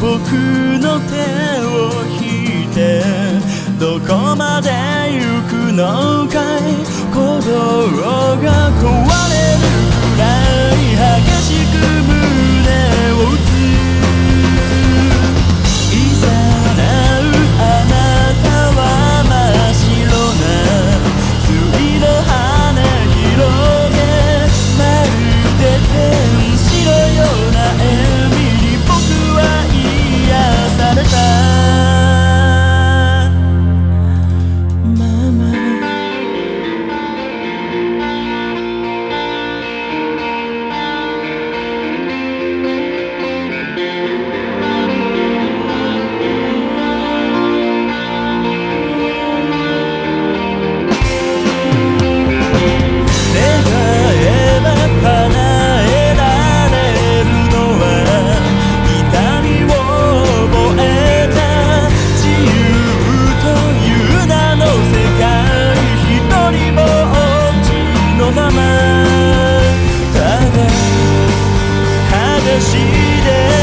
僕の手を引いてどこまで行くのかい？鼓動が壊れるして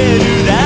けるだ